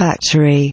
Factory.